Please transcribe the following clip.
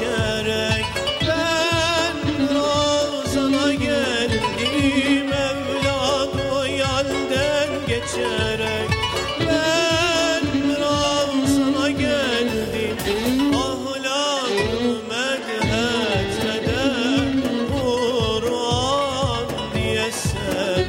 düşerek ben Rozan'a geldim evlat o yalden geçerek ben Rozan'a geldim. Ahlakımı medhetmeden Kur'an diye sen